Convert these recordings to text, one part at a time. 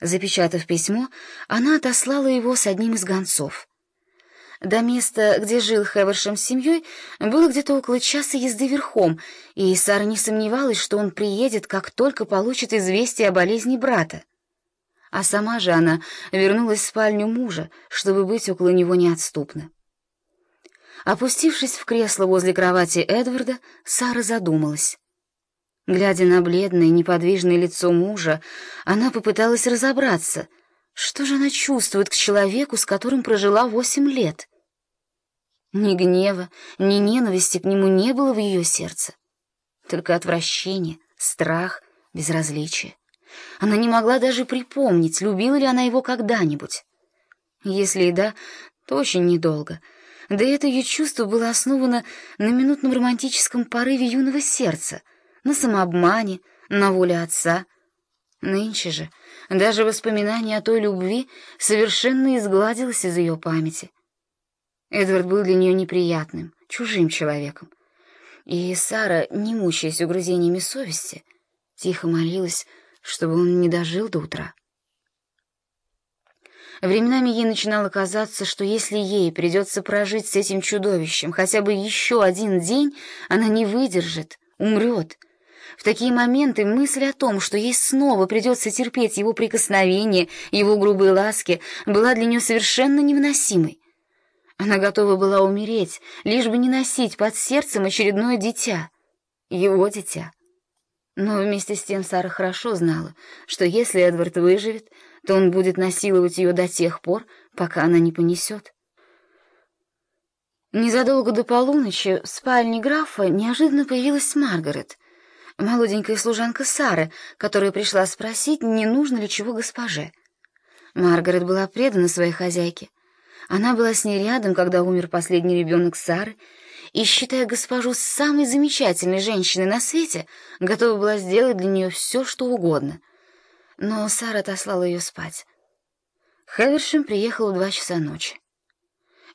Запечатав письмо, она отослала его с одним из гонцов. До места, где жил Хевершем с семьей, было где-то около часа езды верхом, и Сара не сомневалась, что он приедет, как только получит известие о болезни брата. А сама же она вернулась в спальню мужа, чтобы быть около него неотступно. Опустившись в кресло возле кровати Эдварда, Сара задумалась. Глядя на бледное, неподвижное лицо мужа, она попыталась разобраться, что же она чувствует к человеку, с которым прожила восемь лет. Ни гнева, ни ненависти к нему не было в ее сердце. Только отвращение, страх, безразличие. Она не могла даже припомнить, любила ли она его когда-нибудь. Если и да, то очень недолго. Да это ее чувство было основано на минутном романтическом порыве юного сердца — на самообмане, на воле отца. Нынче же даже воспоминание о той любви совершенно изгладилось из ее памяти. Эдвард был для нее неприятным, чужим человеком. И Сара, не мучаясь угрызениями совести, тихо молилась, чтобы он не дожил до утра. Временами ей начинало казаться, что если ей придется прожить с этим чудовищем хотя бы еще один день, она не выдержит, умрет, в такие моменты мысль о том, что ей снова придется терпеть его прикосновения, его грубые ласки, была для нее совершенно невыносимой. Она готова была умереть, лишь бы не носить под сердцем очередное дитя. Его дитя. Но вместе с тем Сара хорошо знала, что если Эдвард выживет, то он будет насиловать ее до тех пор, пока она не понесет. Незадолго до полуночи в спальне графа неожиданно появилась Маргарет — молоденькая служанка Сары, которая пришла спросить, не нужно ли чего госпоже. Маргарет была предана своей хозяйке. Она была с ней рядом, когда умер последний ребенок Сары, и, считая госпожу самой замечательной женщиной на свете, готова была сделать для нее все, что угодно. Но Сара отослала ее спать. Хевершем приехал в два часа ночи.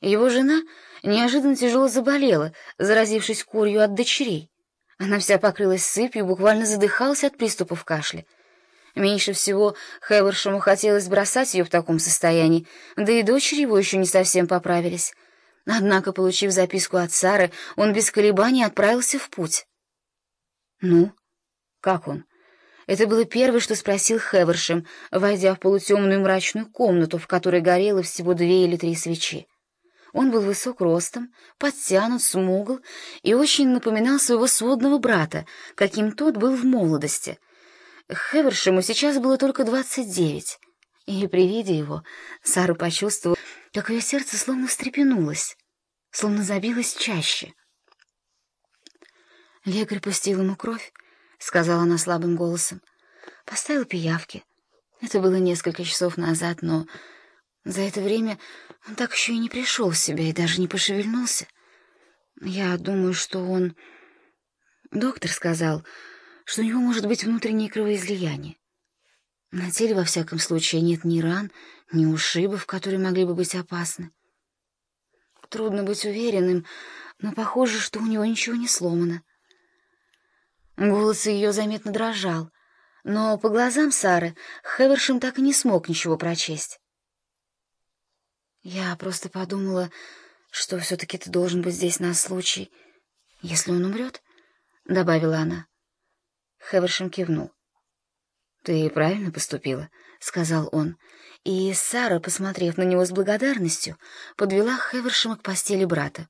Его жена неожиданно тяжело заболела, заразившись курью от дочерей. Она вся покрылась сыпью, буквально задыхалась от приступов кашля. Меньше всего Хевершему хотелось бросать ее в таком состоянии, да и дочери его еще не совсем поправились. Однако, получив записку от Сары, он без колебаний отправился в путь. «Ну, как он?» Это было первое, что спросил Хевершем, войдя в полутемную мрачную комнату, в которой горело всего две или три свечи. Он был высок ростом, подтянут, смугл и очень напоминал своего сводного брата, каким тот был в молодости. Хевершему сейчас было только двадцать девять, и при виде его Сара почувствовала, как ее сердце словно встрепенулось, словно забилось чаще. «Лекарь пустил ему кровь», — сказала она слабым голосом. «Поставил пиявки. Это было несколько часов назад, но за это время он так еще и не пришел в себя и даже не пошевельнулся. Я думаю, что он... Доктор сказал, что у него может быть внутреннее кровоизлияние. На теле, во всяком случае, нет ни ран, ни ушибов, которые могли бы быть опасны. Трудно быть уверенным, но похоже, что у него ничего не сломано. Голос ее заметно дрожал, но по глазам Сары Хевершем так и не смог ничего прочесть. Я просто подумала, что все-таки ты должен быть здесь на случай, если он умрет, — добавила она. Хевершем кивнул. «Ты правильно поступила», — сказал он, и Сара, посмотрев на него с благодарностью, подвела Хевершема к постели брата.